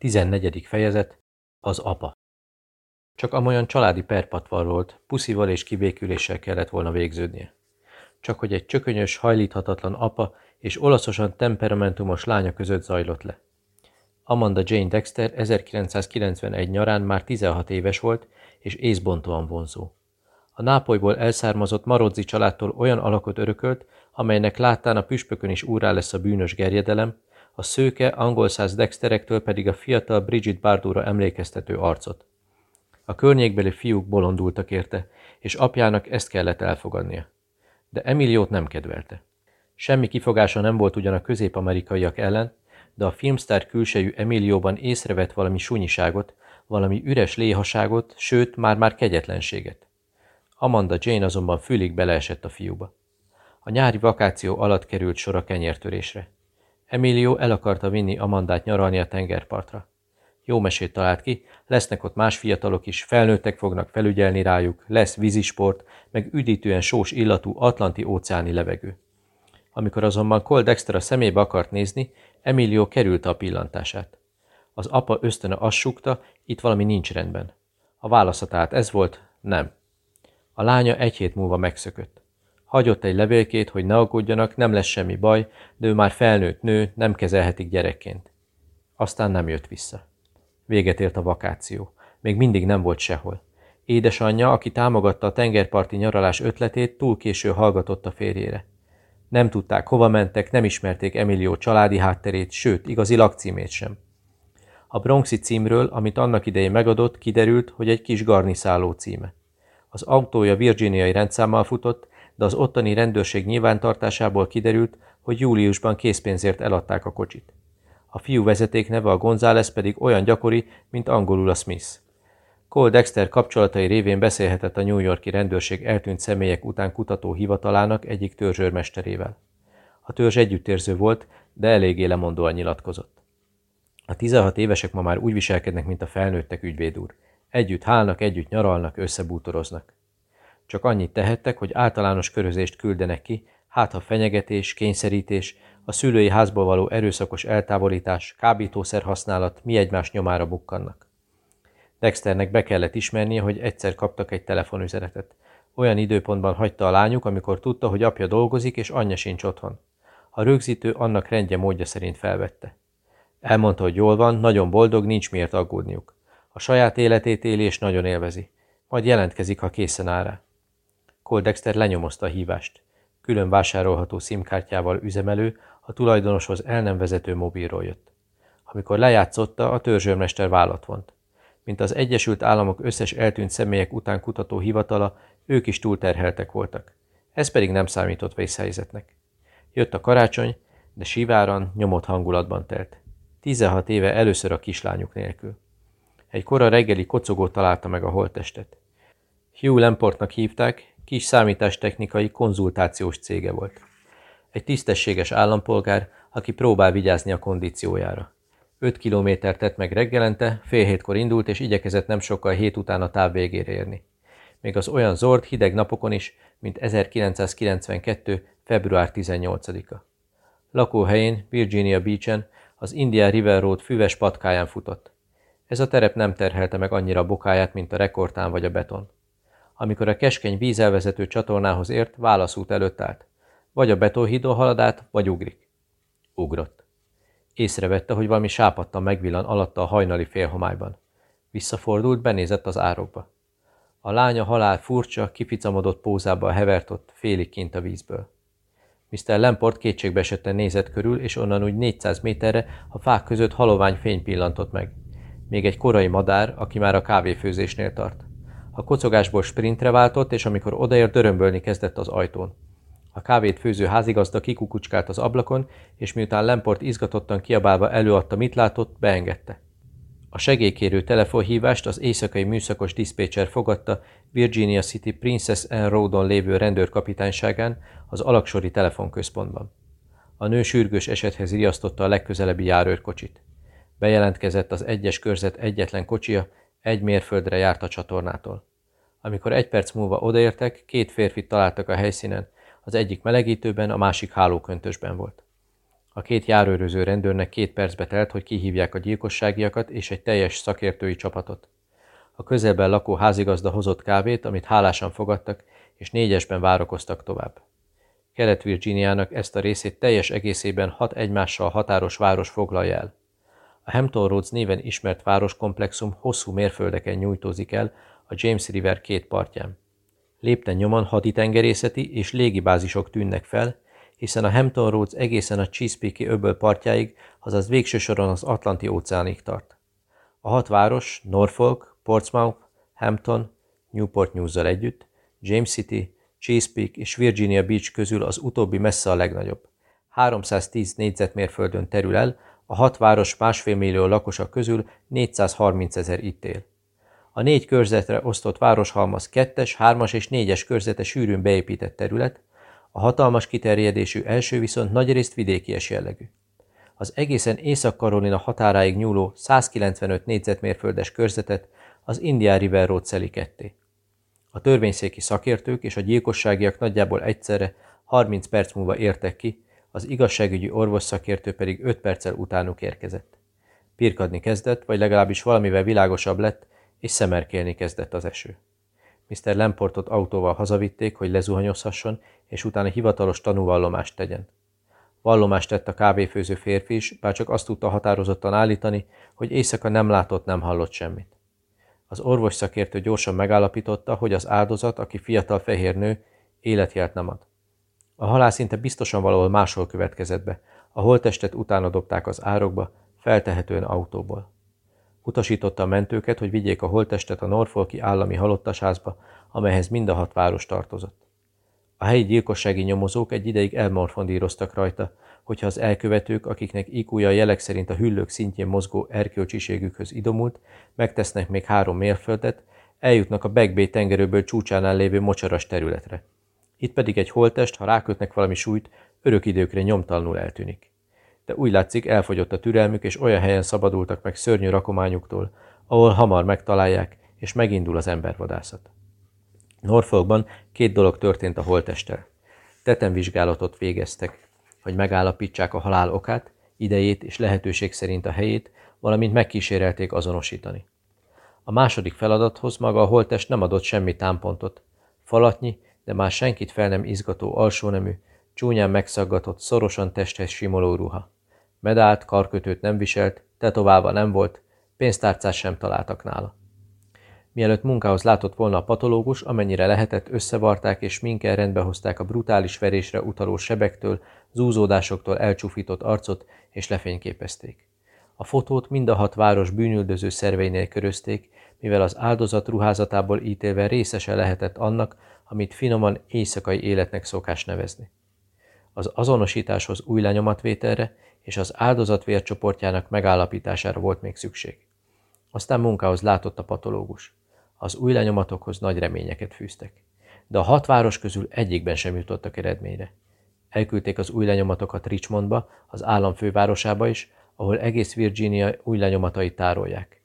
14. fejezet Az apa Csak amolyan családi perpatval volt, puszival és kibéküléssel kellett volna végződnie. Csak hogy egy csökönyös, hajlíthatatlan apa és olaszosan temperamentumos lánya között zajlott le. Amanda Jane Dexter 1991 nyarán már 16 éves volt, és észbontóan vonzó. A Nápolyból elszármazott Marozzi családtól olyan alakot örökölt, amelynek láttán a püspökön is úrá lesz a bűnös gerjedelem, a szőke, angol száz Dexterektől pedig a fiatal Bridget Bardóra emlékeztető arcot. A környékbeli fiúk bolondultak érte, és apjának ezt kellett elfogadnia. De Emiliót nem kedvelte. Semmi kifogása nem volt ugyan a közép-amerikaiak ellen, de a filmsztár külsejű Emilióban észrevett valami sunyiságot, valami üres léhaságot, sőt, már-már kegyetlenséget. Amanda Jane azonban fülig beleesett a fiúba. A nyári vakáció alatt került sor a kenyértörésre. Emilio el akarta vinni Amandát nyaralni a tengerpartra. Jó mesét talált ki, lesznek ott más fiatalok is, felnőttek fognak felügyelni rájuk, lesz vízisport, meg üdítően sós illatú atlanti óceáni levegő. Amikor azonban Cole Dexter a szemébe akart nézni, Emilio kerülte a pillantását. Az apa ösztöne azt itt valami nincs rendben. A válasza tehát ez volt, nem. A lánya egy hét múlva megszökött. Hagyott egy levélkét, hogy ne aggódjanak, nem lesz semmi baj, de ő már felnőtt nő, nem kezelhetik gyerekként. Aztán nem jött vissza. Véget ért a vakáció. Még mindig nem volt sehol. Édesanyja, aki támogatta a tengerparti nyaralás ötletét, túl késő hallgatott a férjére. Nem tudták, hova mentek, nem ismerték Emilio családi hátterét, sőt, igazi lakcímét sem. A Bronxi címről, amit annak idején megadott, kiderült, hogy egy kis garniszáló címe. Az autója virginiai rendszámmal futott, de az ottani rendőrség nyilvántartásából kiderült, hogy júliusban készpénzért eladták a kocsit. A fiú vezeték neve a González pedig olyan gyakori, mint angolul a Smith. Cole Dexter kapcsolatai révén beszélhetett a New Yorki rendőrség eltűnt személyek után kutató hivatalának egyik törzsőrmesterével. A törzs együttérző volt, de eléggé lemondóan nyilatkozott. A 16 évesek ma már úgy viselkednek, mint a felnőttek ügyvéd úr. Együtt hálnak, együtt nyaralnak, összebútoroznak. Csak annyit tehettek, hogy általános körözést küldenek ki, hát ha fenyegetés, kényszerítés, a szülői házból való erőszakos eltávolítás, kábítószer használat mi egymás nyomára bukkannak. Dexternek be kellett ismernie, hogy egyszer kaptak egy telefonüzenetet. Olyan időpontban hagyta a lányuk, amikor tudta, hogy apja dolgozik, és anyja sincs otthon. A rögzítő annak rendje módja szerint felvette. Elmondta, hogy jól van, nagyon boldog, nincs miért aggódniuk. A saját életét éli és nagyon élvezi. Majd jelentkezik, ha készen áll rá. Cole Dexter lenyomozta a hívást. Külön vásárolható szimkártyával üzemelő, a tulajdonoshoz el nem vezető mobilról jött. Amikor lejátszotta, a törzsőrmester vállat vont. Mint az Egyesült Államok összes eltűnt személyek után kutató hivatala, ők is túlterheltek voltak. Ez pedig nem számított vészhelyzetnek. Jött a karácsony, de siváran, nyomott hangulatban telt. 16 éve először a kislányuk nélkül. Egy kora reggeli kocogó találta meg a holttestet. Hugh Lemportnak hívták, kis számítástechnikai konzultációs cége volt. Egy tisztességes állampolgár, aki próbál vigyázni a kondíciójára. 5 kilométert tett meg reggelente, fél hétkor indult, és igyekezett nem sokkal hét után a táv végére érni. Még az olyan zord, hideg napokon is, mint 1992. február 18-a. Lakóhelyén, Virginia Beach-en, az Indian River Road füves patkáján futott. Ez a terep nem terhelte meg annyira bokáját, mint a rekordtán vagy a beton. Amikor a keskeny vízelvezető csatornához ért, válaszút előtt állt. Vagy a betonhídon halad vagy ugrik. Ugrott. Észrevette, hogy valami sápadtan megvillan alatta a hajnali félhomályban. Visszafordult, benézett az árokba. A lánya halál furcsa, kificamodott pózába hevert ott, félig kint a vízből. Mr. Lemport kétségbe esetten nézett körül, és onnan úgy 400 méterre a fák között halovány fény pillantott meg. Még egy korai madár, aki már a kávéfőzésnél tart. A kocogásból sprintre váltott, és amikor odaért, dörömbölni kezdett az ajtón. A kávét főző házigazda kikukucskált az ablakon, és miután Lemport izgatottan kiabálva előadta, mit látott, beengedte. A segélykérő telefonhívást az éjszakai műszakos diszpécser fogadta Virginia City Princess Anne Roadon lévő rendőrkapitányságán az alaksori telefonközpontban. A nő sürgős esethez riasztotta a legközelebbi járőrkocsit. Bejelentkezett az egyes körzet egyetlen kocsia, egy mérföldre járt a csatornától. Amikor egy perc múlva odaértek, két férfit találtak a helyszínen, az egyik melegítőben, a másik hálóköntösben volt. A két járőröző rendőrnek két percbe telt, hogy kihívják a gyilkosságiakat és egy teljes szakértői csapatot. A közelben lakó házigazda hozott kávét, amit hálásan fogadtak, és négyesben várakoztak tovább. Kelet-Virginiának ezt a részét teljes egészében hat egymással határos város foglalja el. A Hampton Roads néven ismert városkomplexum hosszú mérföldeken nyújtózik el a James River két partján. Lépten nyoman haditengerészeti és légibázisok tűnnek fel, hiszen a Hampton Roads egészen a Chesapeake öböl partjáig, azaz végső soron az Atlanti óceánig tart. A hat város, Norfolk, Portsmouth, Hampton, Newport news együtt, James City, Chesapeake és Virginia Beach közül az utóbbi messze a legnagyobb. 310 négyzetmérföldön terül el, a hat város másfél millió lakosa közül 430 ezer itt él. A négy körzetre osztott városhalmaz kettes, hármas és négyes körzete sűrűn beépített terület, a hatalmas kiterjedésű első viszont nagyrészt vidékies jellegű. Az egészen Észak-Karolina határáig nyúló 195 négyzetmérföldes körzetet az Indian River Road szeli ketté. A törvényszéki szakértők és a gyilkosságiak nagyjából egyszerre 30 perc múlva értek ki, az igazságügyi orvos szakértő pedig 5 perccel utánuk érkezett. Pirkadni kezdett, vagy legalábbis valamivel világosabb lett, és szemerkélni kezdett az eső. Mr. Lemportot autóval hazavitték, hogy lezuhanyozhasson, és utána hivatalos tanúvallomást tegyen. Vallomást tett a kávéfőző férfi is, bár csak azt tudta határozottan állítani, hogy éjszaka nem látott, nem hallott semmit. Az orvos szakértő gyorsan megállapította, hogy az áldozat, aki fiatal fehér nő, életjelt nem ad. A halál szinte biztosan valahol máshol következett be, a holttestet utána dobták az árokba, feltehetően autóból. Utasította a mentőket, hogy vigyék a holttestet a Norfolki állami halottasházba, amelyhez mind a hat város tartozott. A helyi gyilkossági nyomozók egy ideig elmorfondíroztak rajta, hogyha az elkövetők, akiknek IQ-ja jelek szerint a hüllők szintjén mozgó erkölcsiségükhöz idomult, megtesznek még három mérföldet, eljutnak a Back tengerőből csúcsánál lévő mocsaras területre. Itt pedig egy holtest, ha rákötnek valami súlyt, örök időkre nyomtalanul eltűnik. De úgy látszik, elfogyott a türelmük, és olyan helyen szabadultak meg szörnyű rakományuktól, ahol hamar megtalálják, és megindul az embervadászat. Norfolkban két dolog történt a holtestel. Tetemvizsgálatot végeztek, hogy megállapítsák a halál okát, idejét és lehetőség szerint a helyét, valamint megkísérelték azonosítani. A második feladathoz maga a holtest nem adott semmi támpontot. Falatnyi, de már senkit fel nem izgató alsónemű, csúnyán megszaggatott, szorosan testhez simoló ruha. Medált, karkötőt nem viselt, tetoválva nem volt, pénztárcát sem találtak nála. Mielőtt munkához látott volna a patológus, amennyire lehetett, összevarták és minkel rendbe hozták a brutális verésre utaló sebektől, zúzódásoktól elcsúfított arcot, és lefényképezték. A fotót mind a hat város bűnüldöző szerveinél körözték, mivel az áldozat ruházatából ítélve részese lehetett annak, amit finoman éjszakai életnek szokás nevezni. Az azonosításhoz új lenyomatvételre és az áldozat vércsoportjának megállapítására volt még szükség. Aztán munkához látott a patológus. Az új lenyomatokhoz nagy reményeket fűztek. De a hat város közül egyikben sem jutottak eredményre. Elküldték az új lenyomatokat Richmondba, az állam fővárosába is, ahol egész Virginia új lenyomatait tárolják.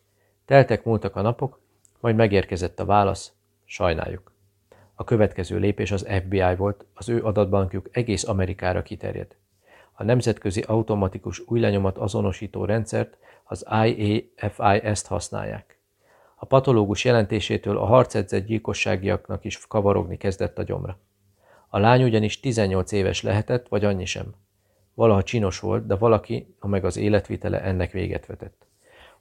Teltek múltak a napok, majd megérkezett a válasz, sajnáljuk. A következő lépés az FBI volt, az ő adatbankjuk egész Amerikára kiterjed. A Nemzetközi Automatikus Új Lenyomat Azonosító Rendszert, az IAFIS-t használják. A patológus jelentésétől a harcedzett gyilkosságiaknak is kavarogni kezdett a gyomra. A lány ugyanis 18 éves lehetett, vagy annyi sem. Valaha csinos volt, de valaki, meg az életvitele ennek véget vetett.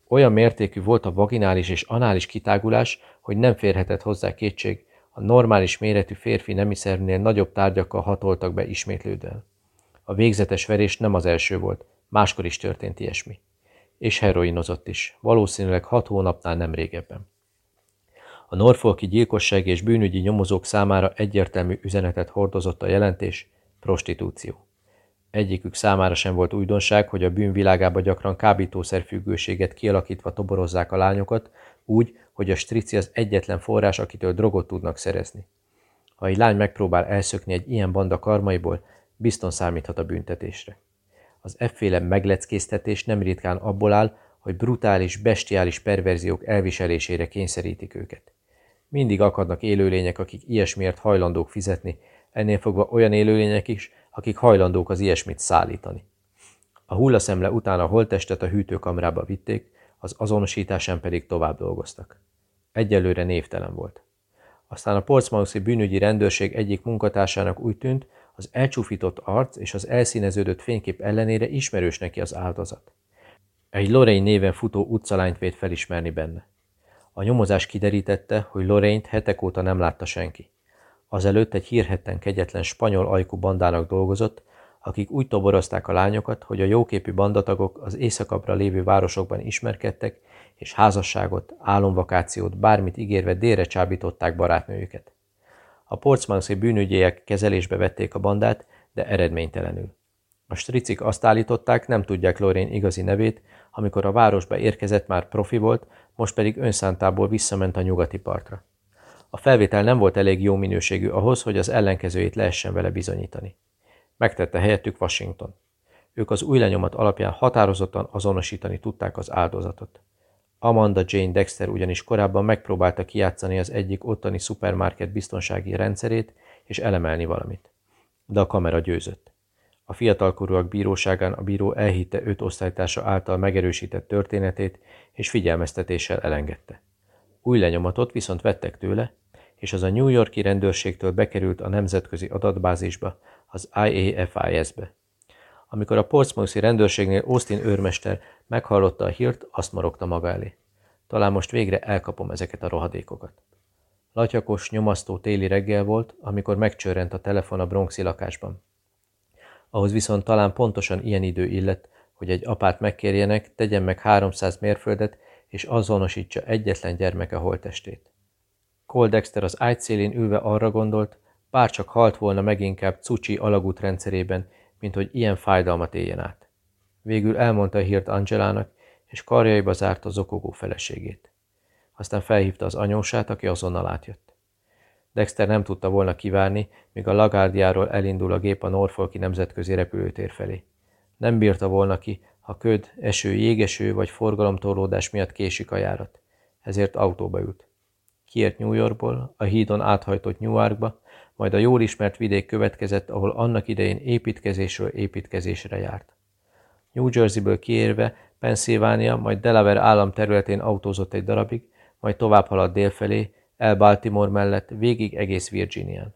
Olyan mértékű volt a vaginális és anális kitágulás, hogy nem férhetett hozzá kétség, a normális méretű férfi nemiszervnél nagyobb tárgyakkal hatoltak be ismétlődően. A végzetes verés nem az első volt, máskor is történt ilyesmi. És heroinozott is, valószínűleg hat hónapnál nem régebben. A Norfolki gyilkosság és bűnügyi nyomozók számára egyértelmű üzenetet hordozott a jelentés, prostitúció. Egyikük számára sem volt újdonság, hogy a bűnvilágába gyakran kábítószerfüggőséget kialakítva toborozzák a lányokat, úgy, hogy a strici az egyetlen forrás, akitől drogot tudnak szerezni. Ha egy lány megpróbál elszökni egy ilyen banda karmaiból, bizton számíthat a büntetésre. Az efféle megleckéztetés nem ritkán abból áll, hogy brutális, bestiális perverziók elviselésére kényszerítik őket. Mindig akadnak élőlények, akik ilyesmiért hajlandók fizetni, ennél fogva olyan élőlények is, akik hajlandók az ilyesmit szállítani. A hullaszemle után a holttestet a hűtőkamrába vitték, az azonosításán pedig tovább dolgoztak. Egyelőre névtelen volt. Aztán a Portsmouthi bűnügyi rendőrség egyik munkatársának úgy tűnt, az elcsúfított arc és az elszíneződött fénykép ellenére ismerős neki az áldozat. Egy Lorraine néven futó utcalányt vét felismerni benne. A nyomozás kiderítette, hogy Lorraine-t hetek óta nem látta senki. Azelőtt egy hírhetten kegyetlen spanyol ajkú bandának dolgozott, akik úgy toborozták a lányokat, hogy a jóképű bandatagok az északabbra lévő városokban ismerkedtek, és házasságot, álomvakációt, bármit ígérve délre csábították barátnőjüket. A portsmouthi bűnügyiek kezelésbe vették a bandát, de eredménytelenül. A stricik azt állították, nem tudják Lorén igazi nevét, amikor a városba érkezett már profi volt, most pedig önszántából visszament a nyugati partra. A felvétel nem volt elég jó minőségű ahhoz, hogy az ellenkezőjét lehessen vele bizonyítani. Megtette helyettük Washington. Ők az új lenyomat alapján határozottan azonosítani tudták az áldozatot. Amanda Jane Dexter ugyanis korábban megpróbálta kijátszani az egyik ottani szupermarket biztonsági rendszerét és elemelni valamit. De a kamera győzött. A fiatalkorúak bíróságán a bíró elhitte öt osztálytársa által megerősített történetét, és figyelmeztetéssel elengedte. Új lenyomatot viszont vettek tőle, és az a New Yorki rendőrségtől bekerült a nemzetközi adatbázisba, az IAFIS-be. Amikor a Portsmouthi rendőrségnél Austin őrmester meghallotta a hírt, azt marogta maga elé. Talán most végre elkapom ezeket a rohadékokat. Latyakos, nyomasztó téli reggel volt, amikor megcsörrent a telefon a bronxi lakásban. Ahhoz viszont talán pontosan ilyen idő illett, hogy egy apát megkérjenek, tegyen meg 300 mérföldet, és azonosítsa egyetlen gyermeke holtestét. Cole az ágy szélén ülve arra gondolt, bárcsak halt volna meginkább Cucsi alagút rendszerében, mint hogy ilyen fájdalmat éljen át. Végül elmondta a hírt Angelának, és karjaiba zárta zokogó feleségét. Aztán felhívta az anyósát, aki azonnal átjött. Dexter nem tudta volna kivárni, míg a Lagárdiáról elindul a gép a Norfolki nemzetközi repülőtér felé. Nem bírta volna ki, ha köd, eső, jégeső vagy forgalomtorlódás miatt késik a járat. Ezért autóba ült. Kiért New Yorkból, a hídon áthajtott Newarkba, majd a jól ismert vidék következett, ahol annak idején építkezésről építkezésre járt. New Jerseyből kiérve Pennsylvania, majd Delaware állam területén autózott egy darabig, majd tovább haladt délfelé, el Baltimore mellett, végig egész Virginián.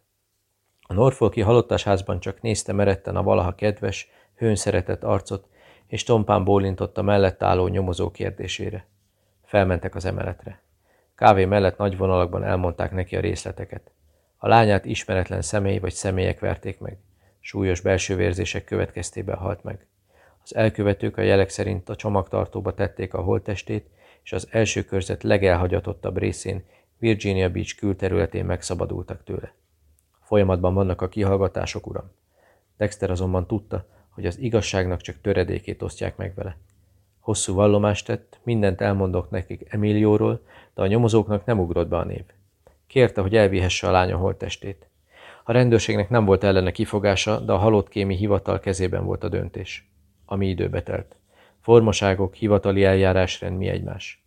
A Norfolki halottasházban csak nézte meretten a valaha kedves, hőn szeretett arcot, és tompán bólintott a mellett álló nyomozó kérdésére. Felmentek az emeletre. Kávé mellett nagy vonalakban elmondták neki a részleteket. A lányát ismeretlen személy vagy személyek verték meg. Súlyos belső vérzések következtében halt meg. Az elkövetők a jelek szerint a csomagtartóba tették a holttestét, és az első körzet legelhagyatottabb részén Virginia Beach külterületén megszabadultak tőle. Folyamatban vannak a kihallgatások, uram. Dexter azonban tudta, hogy az igazságnak csak töredékét osztják meg vele. Hosszú vallomást tett, mindent elmondok nekik Emilióról, de a nyomozóknak nem ugrott be a név. Kérte, hogy elvihesse a lánya holttestét. A rendőrségnek nem volt ellene kifogása, de a halott kémi hivatal kezében volt a döntés. Ami időbe telt. Formaságok, hivatali eljárásrend mi egymás.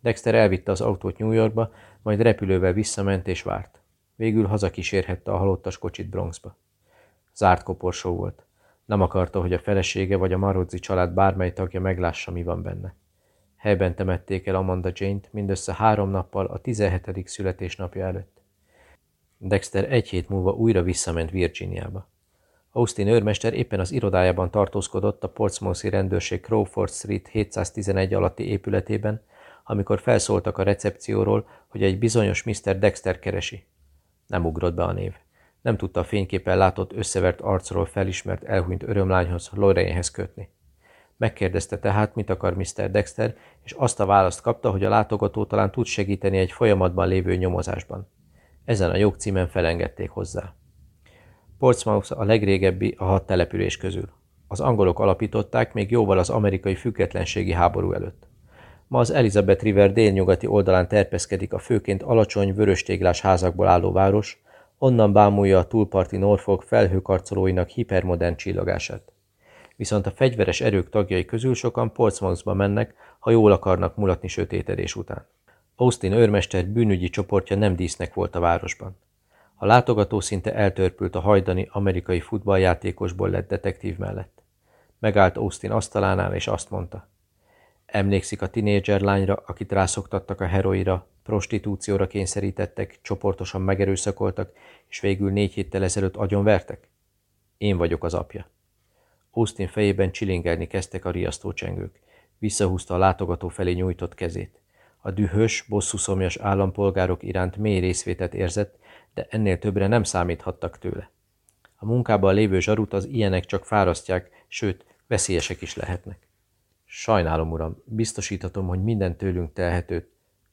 Dexter elvitte az autót New Yorkba, majd repülővel visszament és várt. Végül hazakísérhette a halottas kocsit Bronxba. Zárt koporsó volt. Nem akarta, hogy a felesége vagy a Marozzi család bármely tagja meglássa, mi van benne. Helyben temették el Amanda Jane-t mindössze három nappal a 17. születésnapja előtt. Dexter egy hét múlva újra visszament Virginiába. Austin őrmester éppen az irodájában tartózkodott a Portsmouthi rendőrség Crawford Street 711 alatti épületében, amikor felszóltak a recepcióról, hogy egy bizonyos Mr. Dexter keresi. Nem ugrott be a név. Nem tudta a fényképen látott összevert arcról felismert elhunyt örömlányhoz, Lorrainehez kötni. Megkérdezte tehát, mit akar Mr. Dexter, és azt a választ kapta, hogy a látogató talán tud segíteni egy folyamatban lévő nyomozásban. Ezen a jogcímen felengedték hozzá. Portsmouth a legrégebbi a hat település közül. Az angolok alapították még jóval az amerikai függetlenségi háború előtt. Ma az Elizabeth River délnyugati oldalán terpeszkedik a főként alacsony, vöröstéglás házakból álló város, onnan bámulja a túlparti Norfolk felhőkarcolóinak hipermodern csillagását. Viszont a fegyveres erők tagjai közül sokan Portsmouthba mennek, ha jól akarnak mulatni sötétedés után. Austin őrmester bűnügyi csoportja nem dísznek volt a városban. A látogató szinte eltörpült a hajdani amerikai futballjátékosból lett detektív mellett. Megállt Austin asztalánál, és azt mondta. Emlékszik a tinédzser lányra, akit rászoktattak a heroira, prostitúcióra kényszerítettek, csoportosan megerőszakoltak, és végül négy héttel ezelőtt agyonvertek? Én vagyok az apja. Austin fejében csilingelni kezdtek a riasztócsengők. Visszahúzta a látogató felé nyújtott kezét. A dühös, bosszuszomjas állampolgárok iránt mély részvétet érzett, de ennél többre nem számíthattak tőle. A munkában lévő zsarut az ilyenek csak fárasztják, sőt, veszélyesek is lehetnek. Sajnálom, uram, biztosíthatom, hogy minden tőlünk telhetőt.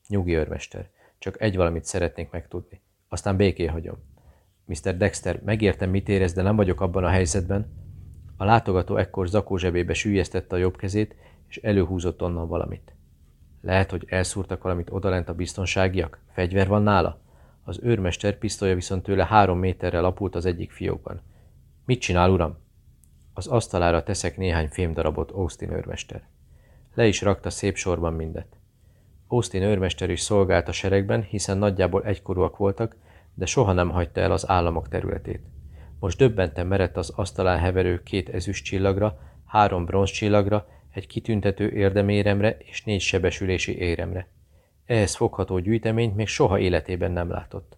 Nyugi őrmester, csak egy valamit szeretnék megtudni. Aztán béké hagyom. Mr. Dexter, megértem, mit érez, de nem vagyok abban a helyzetben. A látogató ekkor zakó zsebébe sűjesztette a jobb kezét, és előhúzott onnan valamit. Lehet, hogy elszúrtak valamit odalent a biztonságiak? Fegyver van nála? Az őrmester pisztolya viszont tőle három méterre lapult az egyik fiókban. Mit csinál, uram? Az asztalára teszek néhány fémdarabot, Austin őrmester. Le is rakta szép sorban mindet. Austin őrmester is szolgált a seregben, hiszen nagyjából egykorúak voltak, de soha nem hagyta el az államok területét. Most döbbenten merett az asztalán heverő két ezüst csillagra, három bronz csillagra, egy kitüntető érdeméremre és négy sebesülési éremre. Ehhez fogható gyűjteményt még soha életében nem látott.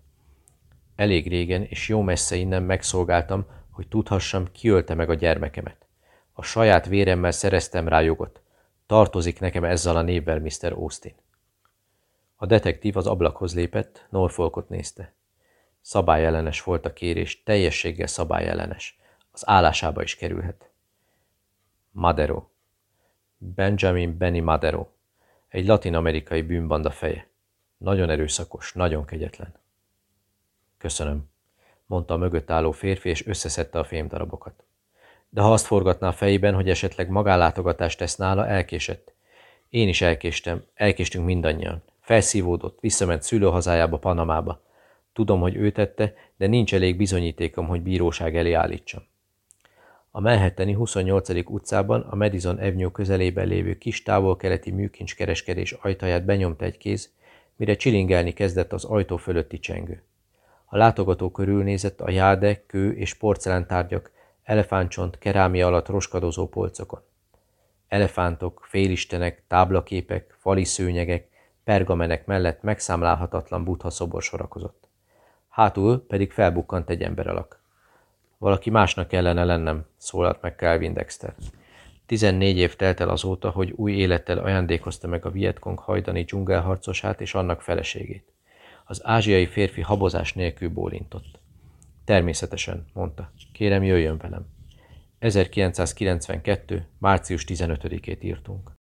Elég régen és jó messze innen megszolgáltam, hogy tudhassam, ki meg a gyermekemet. A saját véremmel szereztem rá jogot. Tartozik nekem ezzel a névvel, Mr. Austin. A detektív az ablakhoz lépett, Norfolkot nézte. Szabályellenes volt a kérés, teljességgel szabályellenes. Az állásába is kerülhet. Madero. Benjamin Benny Madero. Egy latin-amerikai bűnbanda feje. Nagyon erőszakos, nagyon kegyetlen. Köszönöm, mondta a mögött álló férfi, és összeszedte a fémdarabokat. De ha azt forgatná a fejében, hogy esetleg magánlátogatást tesz nála, elkésett. Én is elkéstem, elkéstünk mindannyian. Felszívódott, visszament szülőhazájába, Panamába. Tudom, hogy ő tette, de nincs elég bizonyítékom, hogy bíróság elé állítsam. A Manhattani 28. utcában, a Madison Avenue közelében lévő kis távol-keleti műkincs kereskedés ajtaját benyomta egy kéz, mire csilingelni kezdett az ajtó fölötti csengő. A látogató körülnézett a jáde, kő és porcelántárgyak, elefántcsont, kerámia alatt roskadozó polcokon. Elefántok, félistenek, táblaképek, fali szőnyegek, pergamenek mellett megszámlálhatatlan buddha szobor sorakozott hátul pedig felbukkant egy ember alak. Valaki másnak kellene lennem, szólalt meg Calvin Dexter. 14 év telt el azóta, hogy új élettel ajándékozta meg a Vietkong hajdani dzsungelharcosát és annak feleségét. Az ázsiai férfi habozás nélkül bólintott. Természetesen, mondta. Kérem, jöjjön velem. 1992. március 15-ét írtunk.